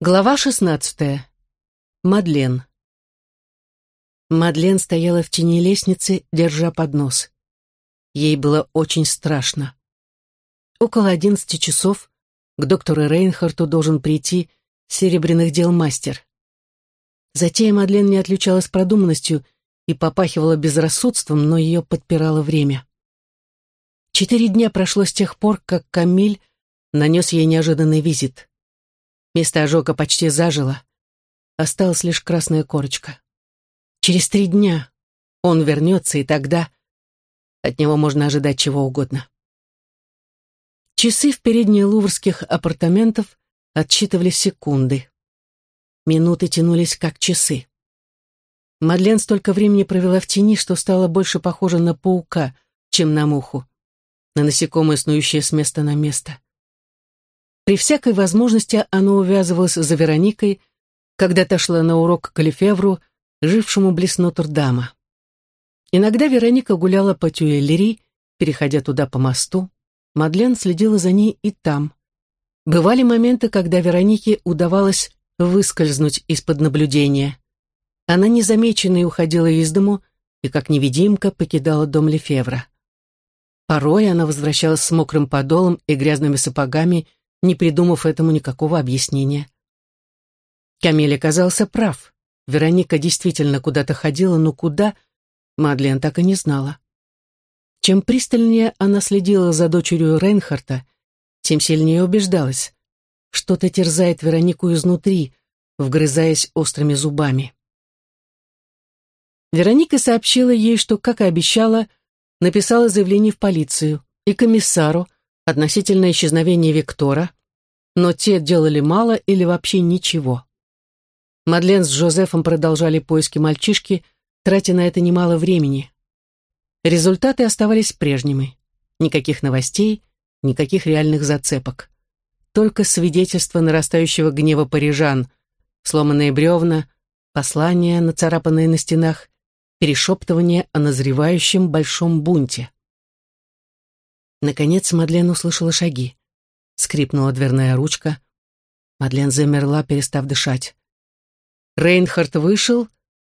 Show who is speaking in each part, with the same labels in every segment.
Speaker 1: Глава шестнадцатая. Мадлен. Мадлен стояла в тени лестницы, держа поднос. Ей было очень страшно. Около одиннадцати часов к доктору Рейнхарту должен прийти серебряных дел мастер. Затея Мадлен не отличалась продуманностью и попахивала безрассудством, но ее подпирало время. Четыре дня прошло с тех пор, как Камиль нанес ей неожиданный визит. Место ожога почти зажило. Осталась лишь красная корочка. Через три дня он вернется, и тогда от него можно ожидать чего угодно. Часы в передней луврских апартаментов отсчитывали секунды. Минуты тянулись как часы. Мадлен столько времени провела в тени, что стала больше похожа на паука, чем на муху, на насекомое, снующее с места на место. При всякой возможности она увязывалась за Вероникой, когда та шла на урок к Лефевру, жившему близ Нотр-Дама. Иногда Вероника гуляла по Тюэллери, переходя туда по мосту. Мадлен следила за ней и там. Бывали моменты, когда Веронике удавалось выскользнуть из-под наблюдения. Она незамеченной уходила из дому и, как невидимка, покидала дом Лефевра. Порой она возвращалась с мокрым подолом и грязными сапогами не придумав этому никакого объяснения. Камиль оказался прав. Вероника действительно куда-то ходила, но куда, Мадлен так и не знала. Чем пристальнее она следила за дочерью Рейнхарта, тем сильнее убеждалась. Что-то терзает Веронику изнутри, вгрызаясь острыми зубами. Вероника сообщила ей, что, как и обещала, написала заявление в полицию и комиссару, относительно исчезновения Виктора, но те делали мало или вообще ничего. Мадлен с Жозефом продолжали поиски мальчишки, тратя на это немало времени. Результаты оставались прежними. Никаких новостей, никаких реальных зацепок. Только свидетельство нарастающего гнева парижан, сломанные бревна, послания, нацарапанные на стенах, перешептывание о назревающем большом бунте. Наконец Мадлен услышала шаги. Скрипнула дверная ручка. Мадлен замерла, перестав дышать. Рейнхард вышел,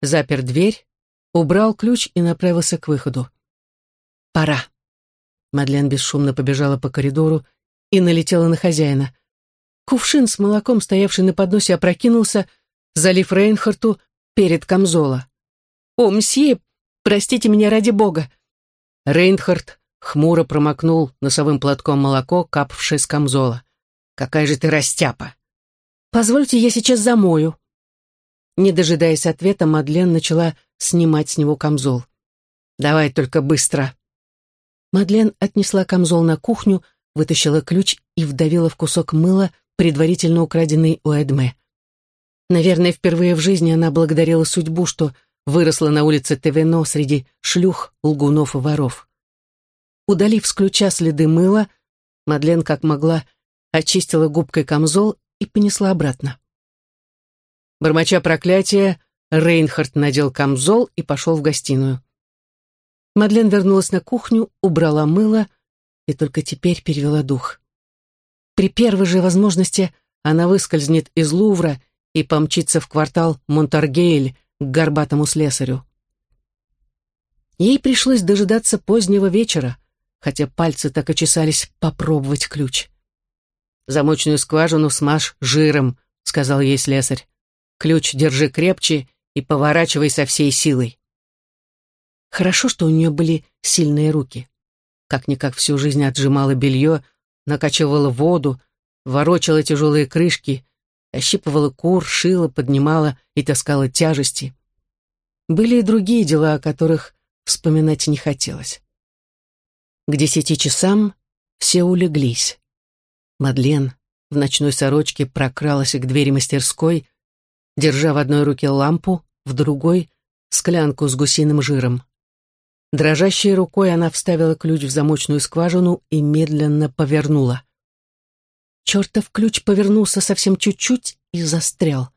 Speaker 1: запер дверь, убрал ключ и направился к выходу. «Пора». Мадлен бесшумно побежала по коридору и налетела на хозяина. Кувшин с молоком, стоявший на подносе, опрокинулся, залив Рейнхарту перед камзола. «О, мсье, простите меня ради бога!» Рейнхард Хмуро промокнул носовым платком молоко, капавшее с камзола. «Какая же ты растяпа!» «Позвольте, я сейчас замою». Не дожидаясь ответа, Мадлен начала снимать с него камзол. «Давай только быстро». Мадлен отнесла камзол на кухню, вытащила ключ и вдавила в кусок мыла, предварительно украденный у Эдме. Наверное, впервые в жизни она благодарила судьбу, что выросла на улице Тевено среди шлюх, лгунов и воров. Удалив с ключа следы мыла, Мадлен, как могла, очистила губкой камзол и понесла обратно. Бормоча проклятия, Рейнхард надел камзол и пошел в гостиную. Мадлен вернулась на кухню, убрала мыло и только теперь перевела дух. При первой же возможности она выскользнет из Лувра и помчится в квартал Монтаргейль к горбатому слесарю. Ей пришлось дожидаться позднего вечера, хотя пальцы так и чесались попробовать ключ. «Замочную скважину смажь жиром», — сказал ей слесарь. «Ключ держи крепче и поворачивай со всей силой». Хорошо, что у нее были сильные руки. Как-никак всю жизнь отжимала белье, накачивала воду, ворочала тяжелые крышки, ощипывала кур, шила, поднимала и таскала тяжести. Были и другие дела, о которых вспоминать не хотелось. К десяти часам все улеглись. Мадлен в ночной сорочке прокралась к двери мастерской, держа в одной руке лампу, в другой — склянку с гусиным жиром. Дрожащей рукой она вставила ключ в замочную скважину и медленно повернула. Чертов ключ повернулся совсем чуть-чуть и застрял.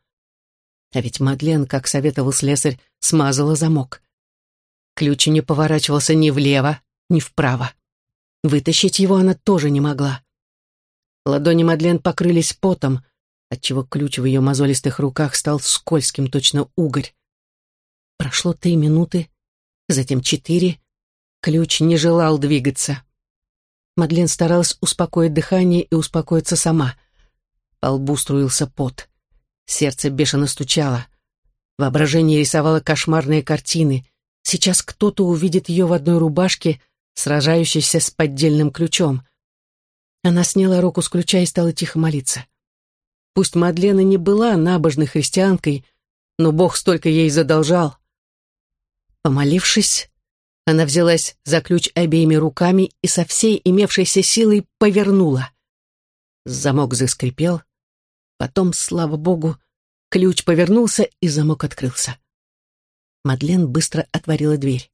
Speaker 1: А ведь Мадлен, как советовал слесарь, смазала замок. Ключ не поворачивался ни влево, ни вправо. Вытащить его она тоже не могла. Ладони Мадлен покрылись потом, отчего ключ в ее мозолистых руках стал скользким, точно угорь. Прошло три минуты, затем четыре. Ключ не желал двигаться. Мадлен старалась успокоить дыхание и успокоиться сама. По лбу струился пот. Сердце бешено стучало. Воображение рисовало кошмарные картины. Сейчас кто-то увидит ее в одной рубашке, сражающейся с поддельным ключом. Она сняла руку с ключа и стала тихо молиться. Пусть Мадлена не была набожной христианкой, но Бог столько ей задолжал. Помолившись, она взялась за ключ обеими руками и со всей имевшейся силой повернула. Замок заскрипел. Потом, слава богу, ключ повернулся, и замок открылся. Мадлен быстро отворила дверь.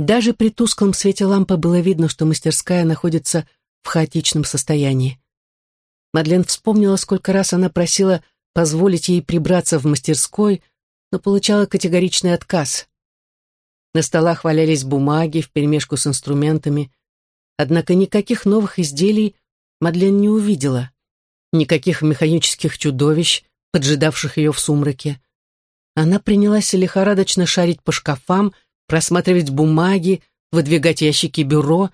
Speaker 1: Даже при тусклом свете лампы было видно, что мастерская находится в хаотичном состоянии. Мадлен вспомнила, сколько раз она просила позволить ей прибраться в мастерской, но получала категоричный отказ. На столах валялись бумаги вперемешку с инструментами, однако никаких новых изделий Мадлен не увидела, никаких механических чудовищ, поджидавших ее в сумраке. Она принялась лихорадочно шарить по шкафам, просматривать бумаги, выдвигать ящики бюро,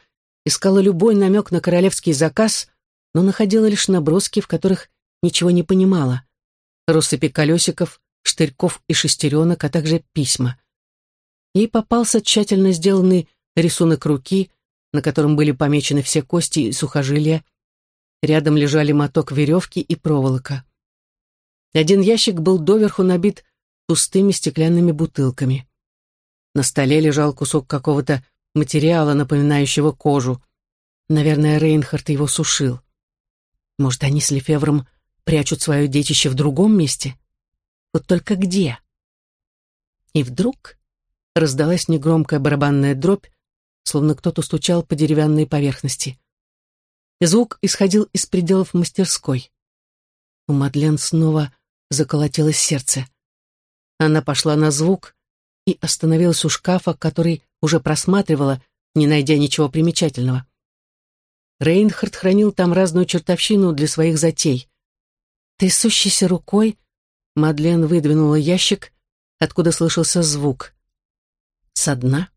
Speaker 1: искала любой намек на королевский заказ, но находила лишь наброски, в которых ничего не понимала. Россыпи колесиков, штырьков и шестеренок, а также письма. Ей попался тщательно сделанный рисунок руки, на котором были помечены все кости и сухожилия. Рядом лежали моток веревки и проволока. Один ящик был доверху набит пустыми стеклянными бутылками. На столе лежал кусок какого-то материала, напоминающего кожу. Наверное, Рейнхард его сушил. Может, они с Лефевром прячут свое детище в другом месте? Вот только где? И вдруг раздалась негромкая барабанная дробь, словно кто-то стучал по деревянной поверхности. Звук исходил из пределов мастерской. У Мадлен снова заколотилось сердце. Она пошла на звук и остановилась у шкафа, который уже просматривала, не найдя ничего примечательного. Рейнхард хранил там разную чертовщину для своих затей. Трясущейся рукой Мадлен выдвинула ящик, откуда слышался звук. Со дна,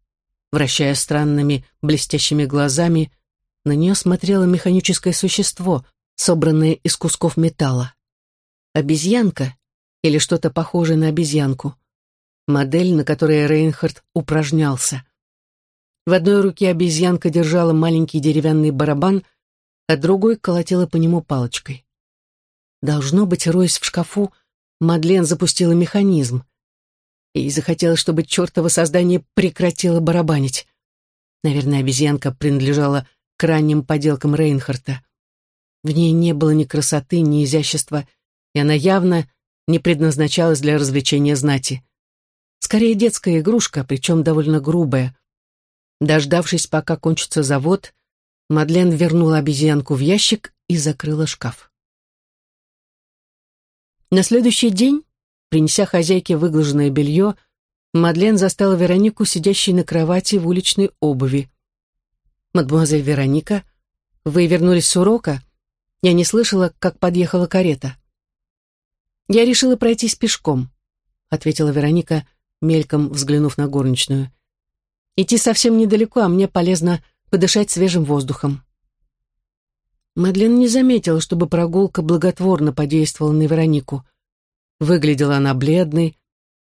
Speaker 1: вращая странными блестящими глазами, на нее смотрело механическое существо, собранное из кусков металла. Обезьянка или что-то похожее на обезьянку. Модель, на которой Рейнхард упражнялся. В одной руке обезьянка держала маленький деревянный барабан, а другой колотила по нему палочкой. Должно быть, роясь в шкафу, Мадлен запустила механизм. И захотелось, чтобы чертово создание прекратило барабанить. Наверное, обезьянка принадлежала к ранним поделкам Рейнхарта. В ней не было ни красоты, ни изящества, и она явно не предназначалась для развлечения знати. Скорее детская игрушка, причем довольно грубая. Дождавшись, пока кончится завод, Мадлен вернула обезьянку в ящик и закрыла шкаф. На следующий день, принеся хозяйке выглаженное белье, Мадлен застала Веронику, сидящей на кровати в уличной обуви. «Мадемуазель Вероника, вы вернулись с урока? Я не слышала, как подъехала карета». «Я решила пройтись пешком», — ответила Вероника, мельком взглянув на горничную. Идти совсем недалеко, а мне полезно подышать свежим воздухом. Мадлен не заметила, чтобы прогулка благотворно подействовала на Веронику. Выглядела она бледной,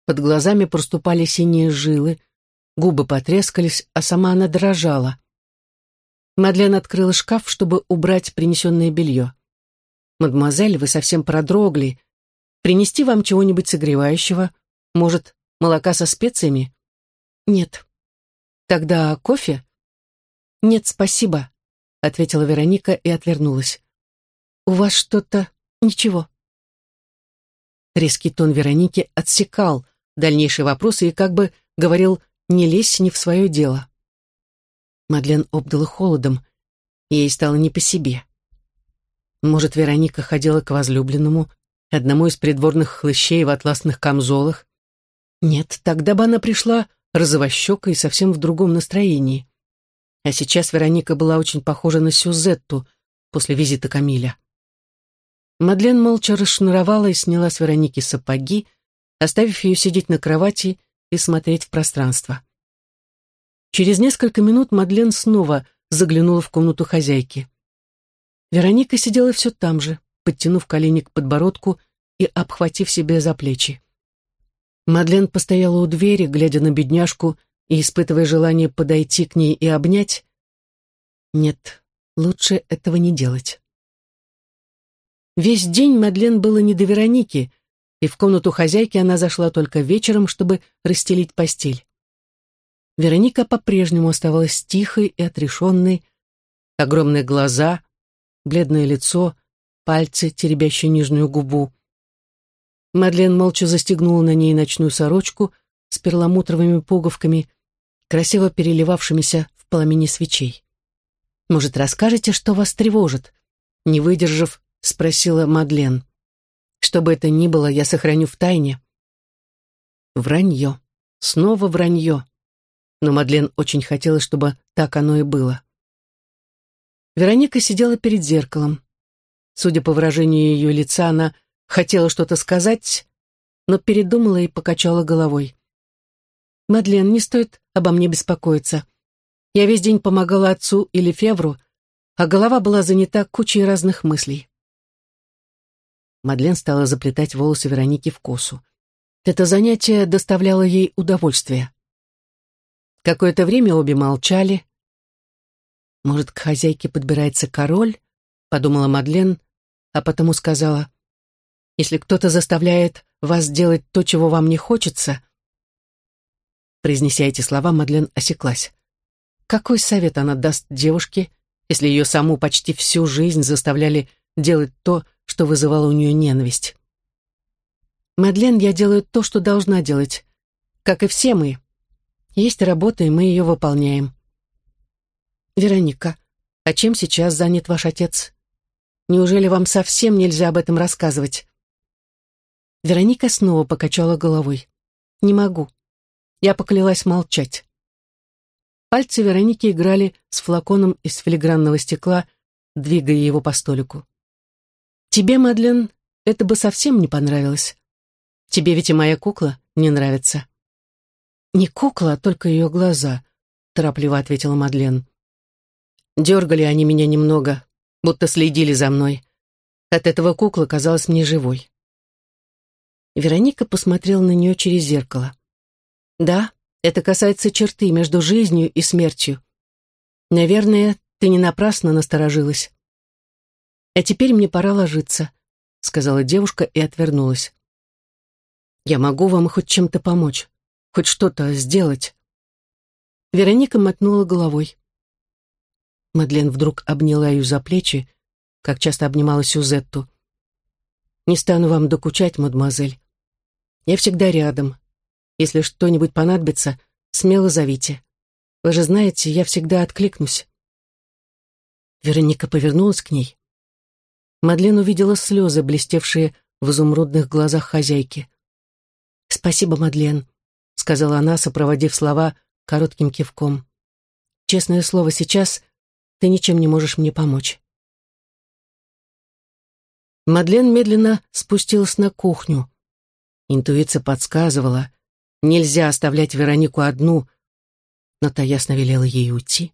Speaker 1: под глазами проступали синие жилы, губы потрескались, а сама она дрожала. Мадлен открыла шкаф, чтобы убрать принесенное белье. «Мадемуазель, вы совсем продрогли. Принести вам чего-нибудь согревающего? Может, молока со специями?» «Нет», «Тогда кофе?» «Нет, спасибо», — ответила Вероника и отвернулась. «У вас что-то... ничего». Резкий тон Вероники отсекал дальнейшие вопросы и как бы говорил «не лезь не в свое дело». Мадлен обдала холодом, ей стало не по себе. Может, Вероника ходила к возлюбленному, одному из придворных хлыщей в атласных камзолах? Нет, тогда бы она пришла розовощека и совсем в другом настроении. А сейчас Вероника была очень похожа на Сюзетту после визита Камиля. Мадлен молча расшнуровала и сняла с Вероники сапоги, оставив ее сидеть на кровати и смотреть в пространство. Через несколько минут Мадлен снова заглянула в комнату хозяйки. Вероника сидела все там же, подтянув колени к подбородку и обхватив себе за плечи. Мадлен постояла у двери, глядя на бедняжку и испытывая желание подойти к ней и обнять. Нет, лучше этого не делать. Весь день Мадлен было не до Вероники, и в комнату хозяйки она зашла только вечером, чтобы расстелить постель. Вероника по-прежнему оставалась тихой и отрешенной, огромные глаза, бледное лицо, пальцы, теребящие нижнюю губу. Мадлен молча застегнула на ней ночную сорочку с перламутровыми пуговками, красиво переливавшимися в пламени свечей. «Может, расскажете, что вас тревожит?» Не выдержав, спросила Мадлен. «Что бы это ни было, я сохраню в тайне». Вранье. Снова вранье. Но Мадлен очень хотела, чтобы так оно и было. Вероника сидела перед зеркалом. Судя по выражению ее лица, она хотела что-то сказать, но передумала и покачала головой. «Мадлен, не стоит обо мне беспокоиться. Я весь день помогала отцу или Февру, а голова была занята кучей разных мыслей». Мадлен стала заплетать волосы Вероники в косу. Это занятие доставляло ей удовольствие. Какое-то время обе молчали. «Может, к хозяйке подбирается король?» — подумала Мадлен, а потому сказала, «Если кто-то заставляет вас делать то, чего вам не хочется...» Произнеся эти слова, Мадлен осеклась. Какой совет она даст девушке, если ее саму почти всю жизнь заставляли делать то, что вызывало у нее ненависть? «Мадлен, я делаю то, что должна делать, как и все мы», есть работа, и мы ее выполняем. Вероника, а чем сейчас занят ваш отец? Неужели вам совсем нельзя об этом рассказывать? Вероника снова покачала головой. Не могу. Я поклялась молчать. Пальцы Вероники играли с флаконом из филигранного стекла, двигая его по столику. «Тебе, Мадлен, это бы совсем не понравилось. Тебе ведь и моя кукла не нравится». «Не кукла, а только ее глаза», — торопливо ответила Мадлен. Дергали они меня немного, будто следили за мной. От этого кукла казалась мне живой. Вероника посмотрела на нее через зеркало. «Да, это касается черты между жизнью и смертью. Наверное, ты не напрасно насторожилась. А теперь мне пора ложиться», — сказала девушка и отвернулась. «Я могу вам хоть чем-то помочь хоть что-то сделать. Вероника мотнула головой. Мадлен вдруг обняла ее за плечи, как часто обнимала Сюзетту. «Не стану вам докучать, мадемуазель. Я всегда рядом. Если что-нибудь понадобится, смело зовите. Вы же знаете, я всегда откликнусь». Вероника повернулась к ней. Мадлен увидела слезы, блестевшие в изумрудных глазах хозяйки. «Спасибо, Мадлен сказала она, сопроводив слова коротким кивком. «Честное слово, сейчас ты ничем не можешь мне помочь». Мадлен медленно спустилась на кухню. Интуиция подсказывала, нельзя оставлять Веронику одну, но та ясно велела ей уйти.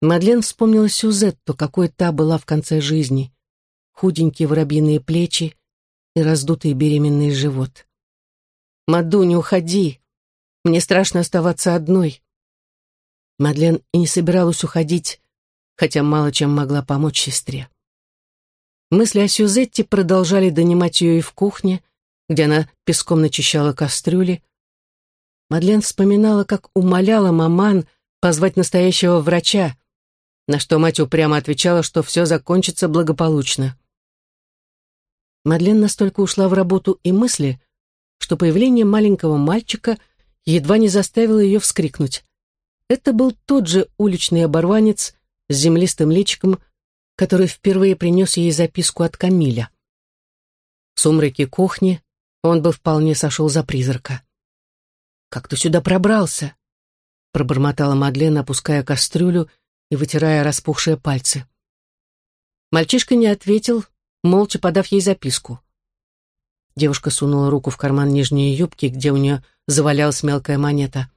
Speaker 1: Мадлен вспомнила Сюзетту, какой та была в конце жизни. Худенькие воробьиные плечи и раздутый беременный живот. «Маду, не уходи. Мне страшно оставаться одной». Мадлен и не собиралась уходить, хотя мало чем могла помочь сестре. Мысли о Сюзетте продолжали донимать ее и в кухне, где она песком начищала кастрюли. Мадлен вспоминала, как умоляла маман позвать настоящего врача, на что мать упрямо отвечала, что все закончится благополучно. Мадлен настолько ушла в работу и мысли, что появление маленького мальчика едва не заставило ее вскрикнуть. Это был тот же уличный оборванец с землистым личиком, который впервые принес ей записку от Камиля. В сумраке кухни он бы вполне сошел за призрака. «Как ты сюда пробрался?» пробормотала Мадлен, опуская кастрюлю и вытирая распухшие пальцы. Мальчишка не ответил, молча подав ей записку. Девушка сунула руку в карман нижней юбки, где у нее завалялась мелкая монета.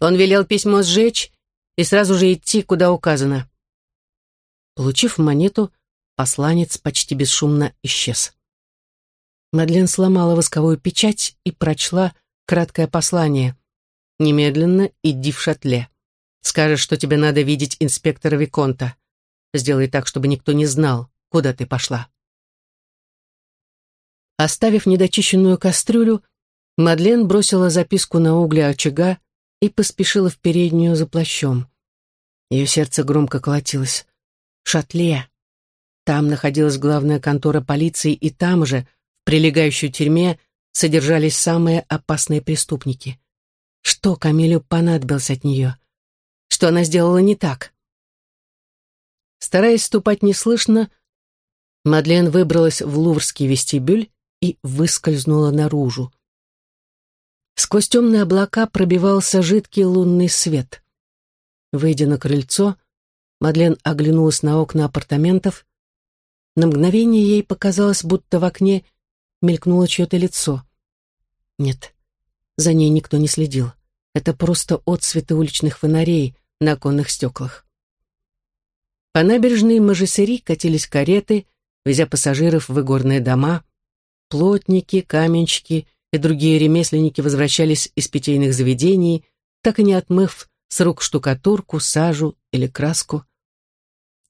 Speaker 1: Он велел письмо сжечь и сразу же идти, куда указано. Получив монету, посланец почти бесшумно исчез. Мадлен сломала восковую печать и прочла краткое послание. «Немедленно иди в шатле. Скажешь, что тебе надо видеть инспектора Виконта. Сделай так, чтобы никто не знал, куда ты пошла». Оставив недочищенную кастрюлю, Мадлен бросила записку на угли очага и поспешила в переднюю за плащом. Ее сердце громко колотилось. Шатле. Там находилась главная контора полиции, и там же, прилегающей тюрьме, содержались самые опасные преступники. Что Камилю понадобилось от нее? Что она сделала не так? Стараясь ступать неслышно, Мадлен выбралась в луврский вестибюль и выскользнула наружу. Сквозь темные облака пробивался жидкий лунный свет. Выйдя на крыльцо, Мадлен оглянулась на окна апартаментов. На мгновение ей показалось, будто в окне мелькнуло чье-то лицо. Нет, за ней никто не следил. Это просто отсветы уличных фонарей на оконных стеклах. По набережной Мажесери катились кареты, везя пассажиров в игорные дома. Плотники, каменщики и другие ремесленники возвращались из питейных заведений, так и не отмыв с рук штукатурку, сажу или краску.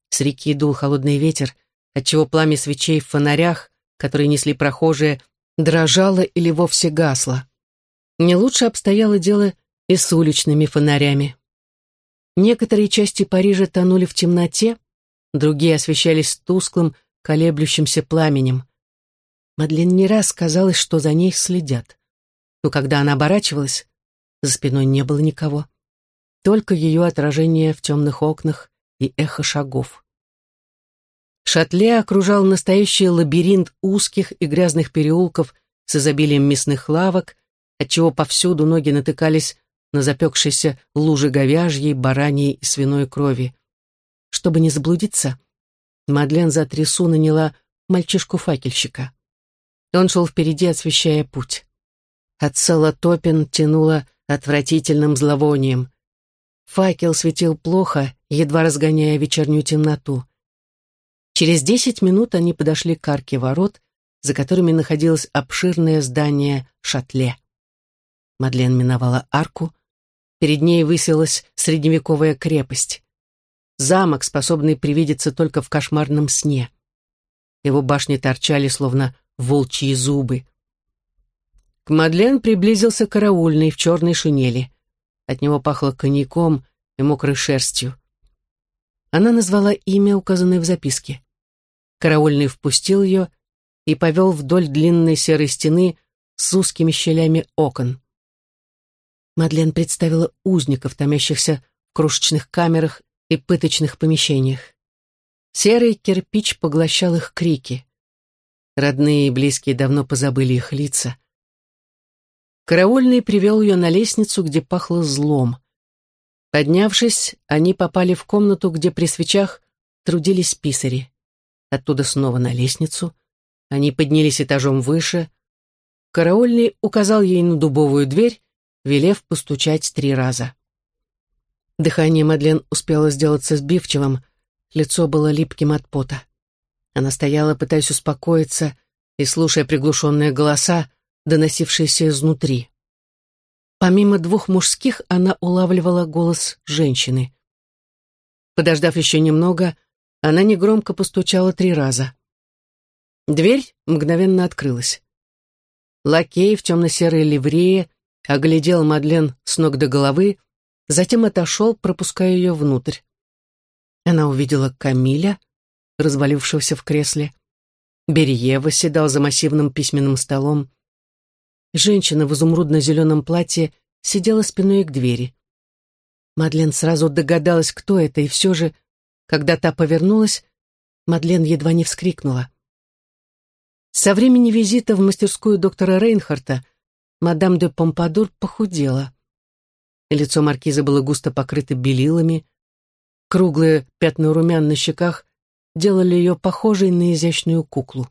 Speaker 1: С реки дул холодный ветер, отчего пламя свечей в фонарях, которые несли прохожие, дрожало или вовсе гасло. Не лучше обстояло дело и с уличными фонарями. Некоторые части Парижа тонули в темноте, другие освещались тусклым, колеблющимся пламенем. Мадлен не раз казалось, что за ней следят. Но когда она оборачивалась, за спиной не было никого. Только ее отражение в темных окнах и эхо шагов. Шатле окружал настоящий лабиринт узких и грязных переулков с изобилием мясных лавок, отчего повсюду ноги натыкались на запекшиеся лужи говяжьей, бараньей и свиной крови. Чтобы не заблудиться, Мадлен за трясу наняла мальчишку-факельщика. Он шел впереди, освещая путь. От Солотопин тянуло отвратительным зловонием. Факел светил плохо, едва разгоняя вечернюю темноту. Через десять минут они подошли к арке ворот, за которыми находилось обширное здание шатле. Мадлен миновала арку. Перед ней высилась средневековая крепость. Замок, способный привидеться только в кошмарном сне. Его башни торчали, словно волчьи зубы. К Мадлен приблизился караульный в черной шинели. От него пахло коньяком и мокрой шерстью. Она назвала имя, указанное в записке. Караульный впустил ее и повел вдоль длинной серой стены с узкими щелями окон. Мадлен представила узников, томящихся в крошечных камерах и пыточных помещениях. Серый кирпич поглощал их крики. Родные и близкие давно позабыли их лица. Караульный привел ее на лестницу, где пахло злом. Поднявшись, они попали в комнату, где при свечах трудились писари. Оттуда снова на лестницу. Они поднялись этажом выше. Караульный указал ей на дубовую дверь, велев постучать три раза. Дыхание Мадлен успело сделаться сбивчивым, лицо было липким от пота. Она стояла, пытаясь успокоиться и слушая приглушенные голоса, доносившиеся изнутри. Помимо двух мужских, она улавливала голос женщины. Подождав еще немного, она негромко постучала три раза. Дверь мгновенно открылась. Лакей в темно-серой ливрее оглядел Мадлен с ног до головы, затем отошел, пропуская ее внутрь. Она увидела Камиля, развалившегося в кресле. Берье восседал за массивным письменным столом. Женщина в изумрудно-зеленом платье сидела спиной к двери. Мадлен сразу догадалась, кто это, и все же, когда та повернулась, Мадлен едва не вскрикнула. Со времени визита в мастерскую доктора Рейнхарта мадам де Помпадур похудела. Лицо маркиза было густо покрыто белилами, круглые пятна румян на щеках делали ее похожей на изящную куклу.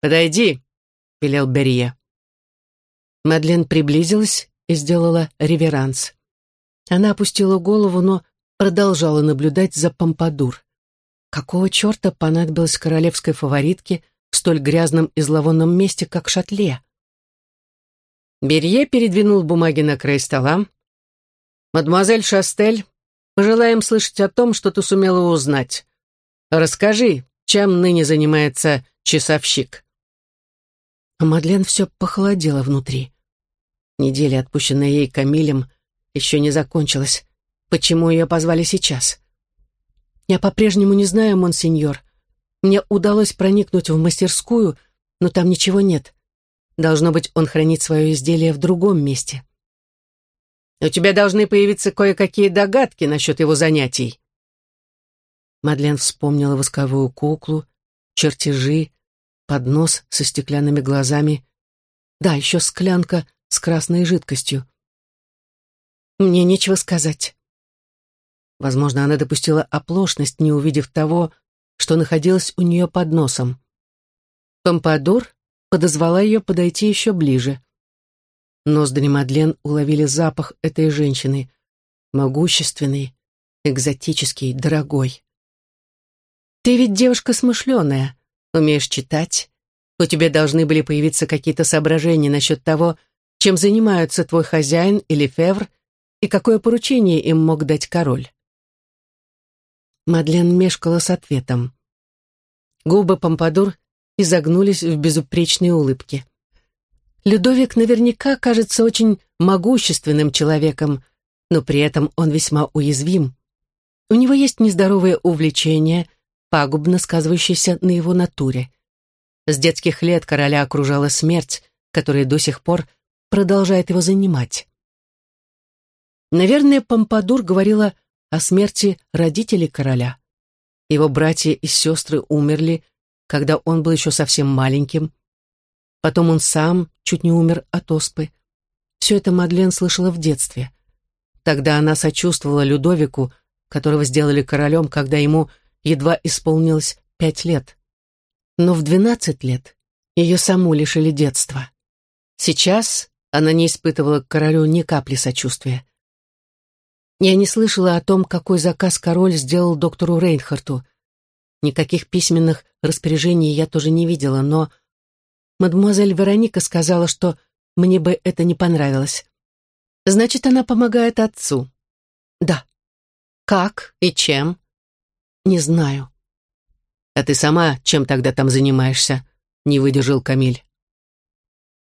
Speaker 2: «Подойди», — велел Берье.
Speaker 1: Мадлен приблизилась и сделала реверанс. Она опустила голову, но продолжала наблюдать за Помпадур. Какого черта понадобилось королевской фаворитке в столь грязном и зловонном месте, как шатле?
Speaker 2: Берье передвинул бумаги на край стола. «Мадемуазель Шастель, пожелаем слышать о том, что ты сумела узнать. Расскажи, чем ныне занимается часовщик?»
Speaker 1: Мадлен все похолодело внутри. Неделя, отпущенная ей Камилем, еще не закончилась. Почему ее позвали сейчас? Я по-прежнему не знаю, монсеньор. Мне удалось проникнуть в мастерскую, но там ничего нет. Должно быть, он хранит свое изделие в другом месте.
Speaker 2: У тебя должны появиться кое-какие догадки насчет его занятий.
Speaker 1: Мадлен вспомнила восковую куклу, чертежи, поднос со стеклянными глазами. Да, еще склянка с красной жидкостью. Мне нечего сказать. Возможно, она допустила оплошность, не увидев того, что находилось у нее под носом. Помпадур подозвала ее подойти еще ближе. Ноздри Мадлен уловили запах этой женщины, могущественный, экзотический, дорогой. «Ты ведь девушка смышленая, умеешь читать. У тебя должны были появиться какие-то соображения насчет того, чем занимаются твой хозяин или февр, и какое поручение им мог дать король. Мадлен мешкала с ответом. Губы Помпадур изогнулись в безупречной улыбке. Людовик наверняка кажется очень могущественным человеком, но при этом он весьма уязвим. У него есть нездоровые увлечения, пагубно сказывающиеся на его натуре. С детских лет короля окружала смерть, которая до сих пор продолжает его занимать. Наверное, Помпадур говорила о смерти родителей короля. Его братья и сестры умерли, когда он был еще совсем маленьким. Потом он сам чуть не умер от оспы. Все это Мадлен слышала в детстве. Тогда она сочувствовала Людовику, которого сделали королем, когда ему едва исполнилось пять лет. Но в двенадцать лет ее саму лишили детства. Сейчас она не испытывала к королю ни капли сочувствия. Я не слышала о том, какой заказ король сделал доктору Рейнхарту. Никаких письменных распоряжений я тоже не видела, но мадемуазель Вероника сказала, что мне бы это не понравилось. Значит, она помогает отцу. Да. Как и чем? Не знаю.
Speaker 2: А ты сама чем тогда там занимаешься? Не выдержал Камиль.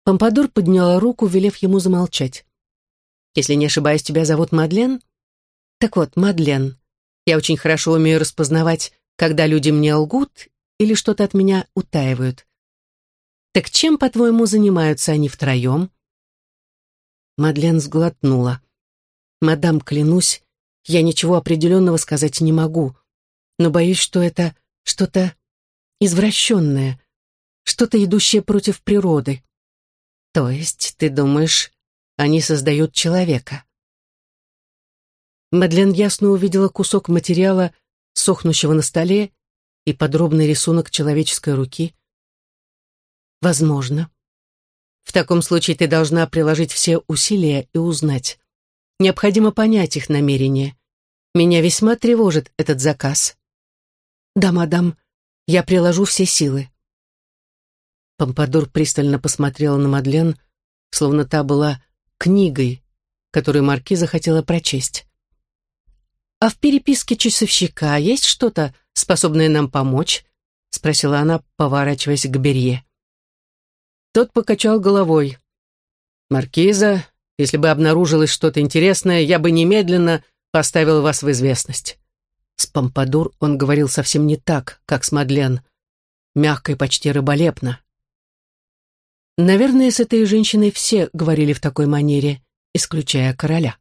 Speaker 1: Помпадур подняла руку, велев ему замолчать. Если не ошибаюсь, тебя зовут Мадлен? Так вот, Мадлен, я очень хорошо умею распознавать, когда люди мне лгут или что-то от меня утаивают. Так чем, по-твоему, занимаются они втроем? Мадлен сглотнула. «Мадам, клянусь, я ничего определенного сказать не могу, но боюсь, что это что-то извращенное, что-то идущее против природы. То есть, ты думаешь, они создают человека?» Мадлен ясно увидела кусок материала, сохнущего на столе, и подробный рисунок человеческой руки. Возможно. В таком случае ты должна приложить все усилия и узнать. Необходимо понять их намерения. Меня весьма тревожит этот заказ. Да, мадам, я приложу все силы. Помпадур пристально посмотрела на Мадлен, словно та была книгой, которую маркиза хотела прочесть. «А в переписке часовщика есть что-то, способное нам помочь?» — спросила она, поворачиваясь к Берье. Тот покачал головой. «Маркиза, если бы обнаружилось что-то интересное, я бы немедленно поставил вас в известность». С Помпадур он говорил совсем не так, как с Мадлен. Мягко и почти рыболепно. Наверное, с этой женщиной все говорили в такой манере, исключая короля.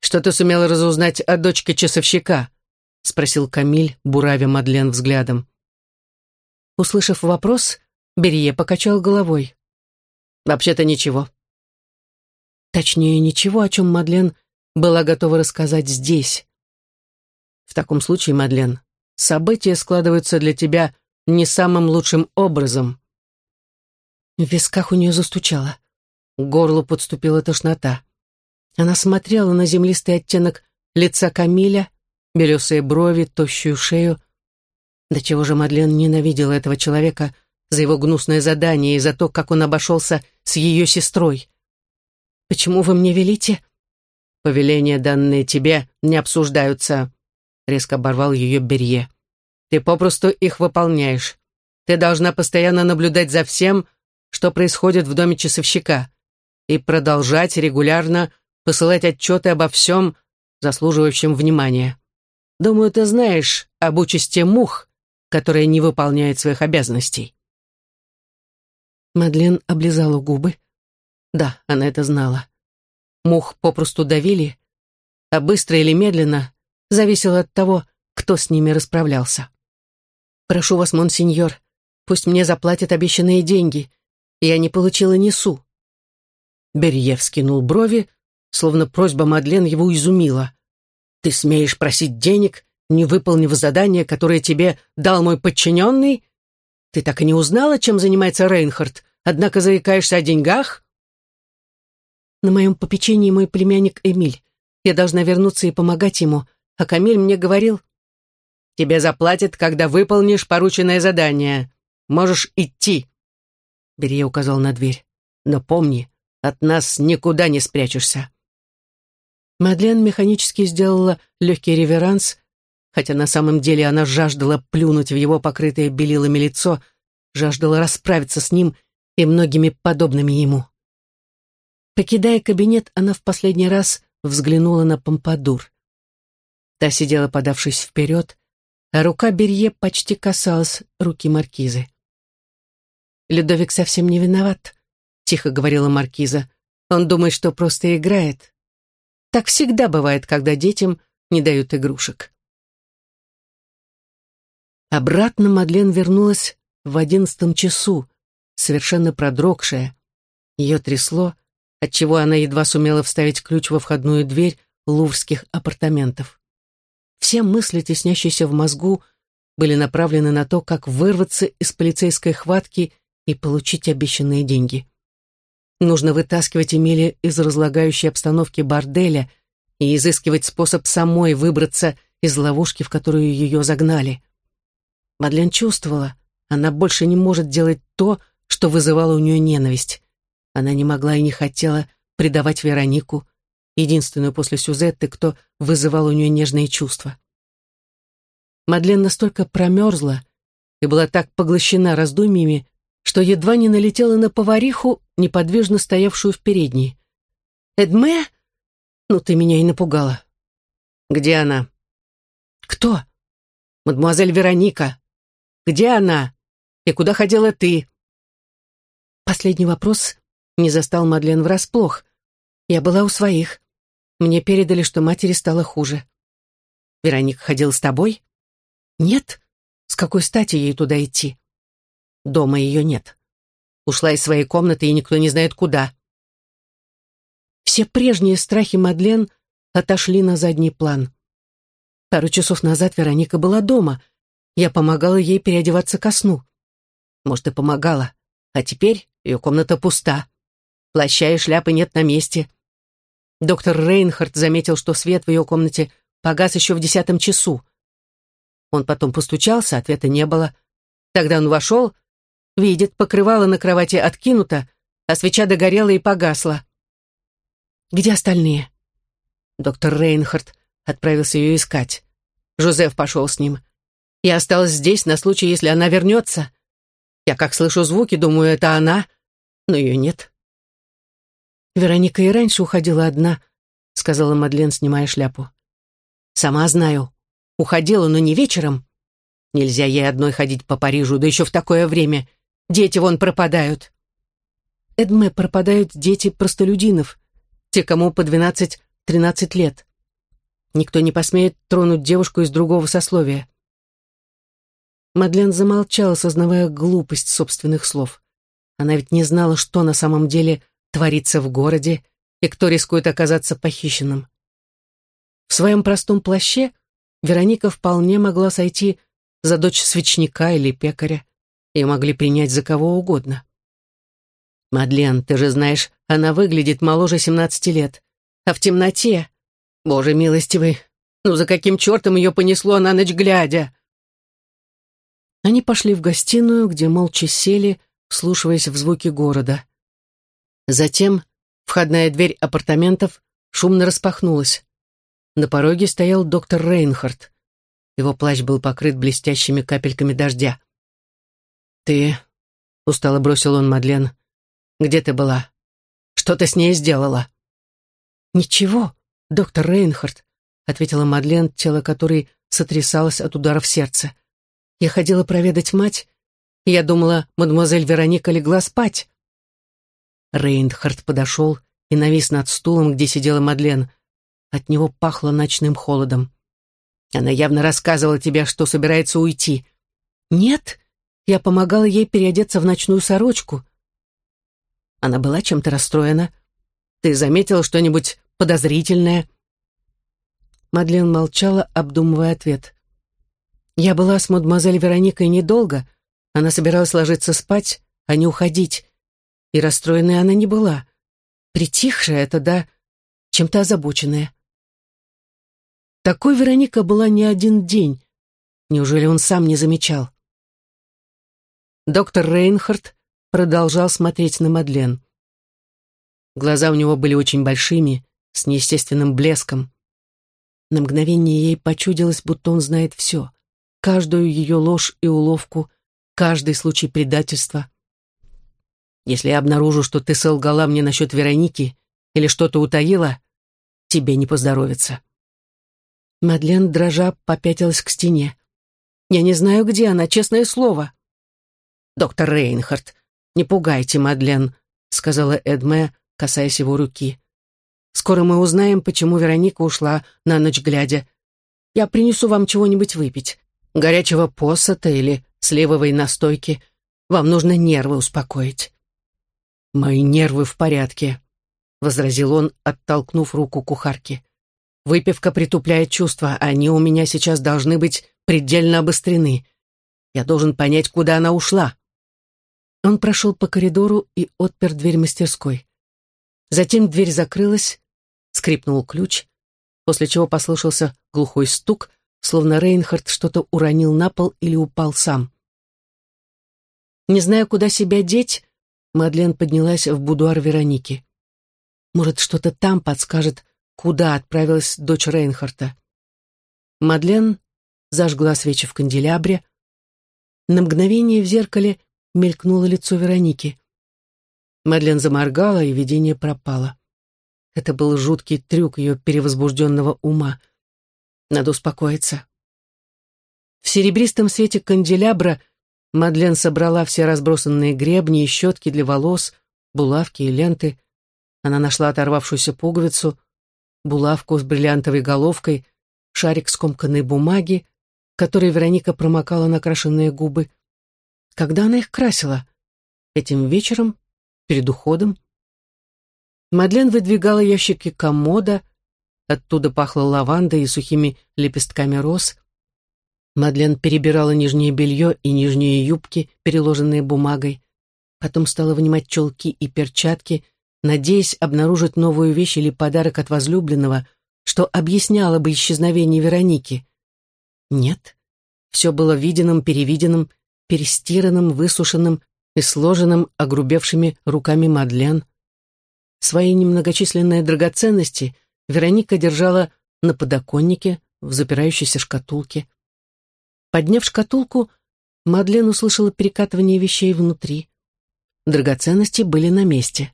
Speaker 1: «Что ты сумела разузнать о дочке часовщика?» — спросил Камиль, буравя Мадлен взглядом. Услышав вопрос, Берье покачал головой. «Вообще-то ничего». Точнее, ничего, о чем Мадлен была готова рассказать здесь. «В таком случае, Мадлен,
Speaker 2: события складываются для тебя не самым лучшим образом».
Speaker 1: В висках у нее застучало. К горлу подступила тошнота. Она смотрела на землистый оттенок лица Камиля, белесые брови, тощую шею. До чего же Мадлен ненавидела этого человека за его гнусное задание и за то, как он обошелся с ее сестрой. «Почему вы мне велите?»
Speaker 2: «Повеления, данные тебе, не обсуждаются», — резко оборвал ее Берье. «Ты попросту их выполняешь. Ты должна постоянно наблюдать за всем, что происходит в доме часовщика, и продолжать регулярно посылать отчеты обо всем, заслуживающем внимания. Думаю, ты знаешь об участи мух, которая не выполняет своих обязанностей».
Speaker 1: Мадлен облизала губы. Да, она это знала. Мух попросту давили, а быстро или медленно зависело от того, кто с ними расправлялся. «Прошу вас, монсеньор, пусть мне заплатят обещанные деньги. Я не получила ни су».
Speaker 2: Берье скинул брови, словно просьба Мадлен его изумила. «Ты смеешь просить денег, не выполнив задание, которое тебе дал мой подчиненный? Ты так и не узнала, чем занимается Рейнхард, однако заикаешься о деньгах?»
Speaker 1: На моем попечении мой племянник Эмиль. Я должна вернуться и помогать ему, а Камиль мне говорил...
Speaker 2: «Тебе заплатят, когда выполнишь порученное задание. Можешь идти». Берия указал на дверь. «Но помни, от нас никуда не спрячешься».
Speaker 1: Мадлен механически сделала легкий реверанс, хотя на самом деле она жаждала плюнуть в его покрытое белилами лицо, жаждала расправиться с ним и многими подобными ему. Покидая кабинет, она в последний раз взглянула на Помпадур. Та сидела, подавшись вперед, а рука Берье почти касалась руки маркизы. «Людовик совсем не виноват», — тихо говорила маркиза. «Он думает, что просто играет. Так всегда бывает, когда детям не дают игрушек». Обратно Мадлен вернулась в одиннадцатом часу, совершенно продрогшая. Ее трясло, отчего она едва сумела вставить ключ во входную дверь луврских апартаментов. Все мысли, теснящиеся в мозгу, были направлены на то, как вырваться из полицейской хватки и получить обещанные деньги. Нужно вытаскивать Эмили из разлагающей обстановки борделя и изыскивать способ самой выбраться из ловушки, в которую ее загнали. Мадлен чувствовала, она больше не может делать то, что вызывало у нее ненависть. Она не могла и не хотела предавать Веронику, единственную после Сюзетты, кто вызывал у нее нежные чувства. Мадлен настолько промерзла и была так поглощена раздумьями, что едва не налетела на повариху, неподвижно стоявшую в передней. «Эдме? Ну ты меня и напугала».
Speaker 2: «Где она?»
Speaker 1: «Кто?»
Speaker 2: «Мадемуазель Вероника. Где она? И куда ходила ты?»
Speaker 1: Последний вопрос не застал Мадлен врасплох. Я была у своих. Мне передали, что матери стало хуже.
Speaker 2: Вероника ходила с тобой?
Speaker 1: Нет. С какой стати ей туда идти?
Speaker 2: Дома ее нет. Ушла из своей комнаты, и никто не знает куда.
Speaker 1: Все прежние страхи Мадлен отошли на задний план. Пару часов назад Вероника была дома. Я помогала ей переодеваться ко сну.
Speaker 2: Может, и помогала. А теперь ее комната пуста. Плаща и шляпы нет на месте. Доктор Рейнхард заметил, что свет в ее комнате погас еще в десятом часу. Он потом постучался, ответа не было. Тогда он вошел, видит, покрывало на кровати откинуто, а свеча догорела и погасла.
Speaker 1: «Где остальные?»
Speaker 2: Доктор Рейнхард отправился ее искать. Жозеф пошел с ним. Я осталась здесь на случай, если она вернется. Я как слышу звуки, думаю, это она, но ее нет.
Speaker 1: «Вероника и раньше уходила одна», — сказала Мадлен, снимая шляпу.
Speaker 2: «Сама знаю. Уходила, но не вечером. Нельзя ей одной ходить по Парижу, да еще в такое время. Дети вон пропадают».
Speaker 1: «Эдме, пропадают дети простолюдинов, те, кому по двенадцать-тринадцать лет. Никто не посмеет тронуть девушку из другого сословия». Мадлен замолчала, сознавая глупость собственных слов. Она ведь не знала, что на самом деле творится в городе и кто рискует оказаться похищенным. В своем простом плаще Вероника вполне могла сойти за дочь свечника или пекаря. Ее могли принять за кого угодно. «Мадлен, ты же знаешь, она выглядит моложе семнадцати лет. А в темноте... Боже милостивый, ну за каким чертом ее понесло на ночь глядя?» Они пошли в гостиную, где молча сели, вслушиваясь в звуки города. Затем входная дверь апартаментов шумно распахнулась. На пороге стоял доктор Рейнхард. Его плащ был покрыт блестящими капельками дождя. «Ты...» — устало бросил он Мадлен. «Где ты была? Что ты с ней сделала?» «Ничего, доктор Рейнхард», — ответила Мадлен, тело которой сотрясалось от ударов сердца. «Я ходила проведать мать, и я думала, мадемуазель Вероника легла спать». Рейнхард подошел и навис над стулом, где сидела Мадлен. От него пахло ночным холодом. Она явно рассказывала тебе, что собирается уйти. Нет, я помогала ей переодеться в ночную сорочку. Она была чем-то расстроена. Ты заметила что-нибудь подозрительное?» Мадлен молчала, обдумывая ответ. «Я была с мадемуазель Вероникой недолго. Она собиралась ложиться спать, а не уходить. И расстроенная она не была. Притихшая это, да, чем-то озабоченная. Такой Вероника была не один день. Неужели он сам не замечал? Доктор Рейнхард продолжал смотреть на Мадлен. Глаза у него были очень большими, с неестественным блеском. На мгновение ей почудилось, будто он знает все. Каждую ее ложь и уловку, каждый случай предательства. Если я обнаружу, что ты солгала мне насчет Вероники или что-то утаила, тебе не поздоровится. Мадлен, дрожа, попятилась к стене. «Я не знаю, где она, честное слово». «Доктор Рейнхард, не пугайте Мадлен», — сказала Эдме, касаясь его руки. «Скоро мы узнаем, почему Вероника ушла на ночь глядя. Я принесу вам чего-нибудь выпить. Горячего посота или сливовой настойки. Вам нужно нервы успокоить». «Мои нервы в порядке», — возразил он, оттолкнув руку кухарки. Выпивка притупляет чувства, они у меня сейчас должны быть предельно обострены. Я должен понять, куда она ушла. Он прошел по коридору и отпер дверь мастерской. Затем дверь закрылась, скрипнул ключ, после чего послышался глухой стук, словно Рейнхард что-то уронил на пол или упал сам. Не зная, куда себя деть, Мадлен поднялась в будуар Вероники. Может, что-то там подскажет, куда отправилась дочь Рейнхарта. Мадлен зажгла свечи в канделябре. На мгновение в зеркале мелькнуло лицо Вероники. Мадлен заморгала, и видение пропало. Это был жуткий трюк ее перевозбужденного ума. Надо успокоиться. В серебристом свете канделябра Мадлен собрала все разбросанные гребни и щетки для волос, булавки и ленты. Она нашла оторвавшуюся пуговицу, булавку с бриллиантовой головкой, шарик скомканной бумаги, которой Вероника промокала накрашенные губы. Когда она их красила? Этим вечером? Перед уходом? Мадлен выдвигала ящики комода, оттуда пахло лавандой и сухими лепестками роз. Мадлен перебирала нижнее белье и нижние юбки, переложенные бумагой. Потом стала вынимать челки и перчатки, надеясь обнаружить новую вещь или подарок от возлюбленного, что объясняло бы исчезновение Вероники. Нет, все было виденным, перевиденным, перестиранным, высушенным и сложенным огрубевшими руками Мадлен. Свои немногочисленные драгоценности Вероника держала на подоконнике в запирающейся шкатулке. Подняв шкатулку, Мадлен услышала перекатывание вещей внутри. Драгоценности были на месте.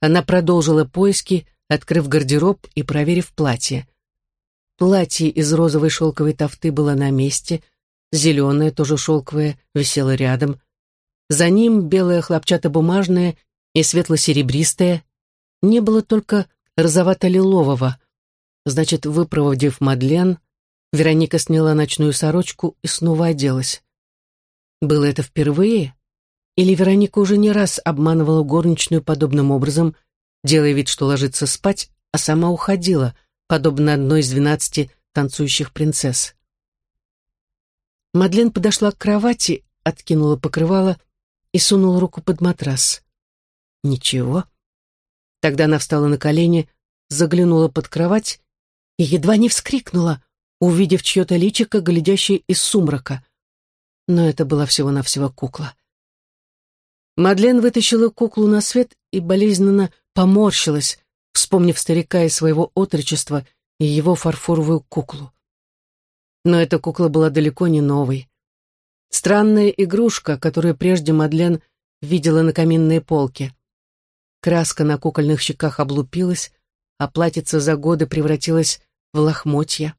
Speaker 1: Она продолжила поиски, открыв гардероб и проверив платье. Платье из розовой шелковой тофты было на месте, зеленое, тоже шелковое, висело рядом. За ним белое хлопчатобумажное и светло-серебристое. Не было только розовато-лилового. Значит, выпроводив Мадлен, Вероника сняла ночную сорочку и снова оделась. Было это впервые? Или Вероника уже не раз обманывала горничную подобным образом, делая вид, что ложится спать, а сама уходила, подобно одной из двенадцати танцующих принцесс. Мадлен подошла к кровати, откинула покрывало и сунула руку под матрас. Ничего. Тогда она встала на колени, заглянула под кровать и едва не вскрикнула, увидев чье-то личико, глядящее из сумрака. Но это была всего-навсего кукла. Мадлен вытащила куклу на свет и болезненно поморщилась, вспомнив старика из своего отрочества и его фарфоровую куклу. Но эта кукла была далеко не новой. Странная игрушка, которую прежде Мадлен видела на каминной полке. Краска на кукольных щеках облупилась, а платьице за годы превратилось в лохмотья.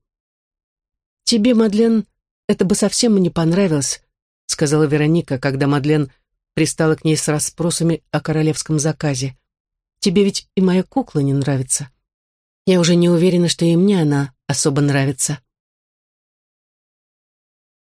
Speaker 1: «Тебе, Мадлен, это бы совсем не понравилось», сказала Вероника, когда Мадлен пристала к ней с расспросами о королевском заказе. «Тебе ведь и моя кукла не нравится. Я уже не уверена, что и мне она особо нравится».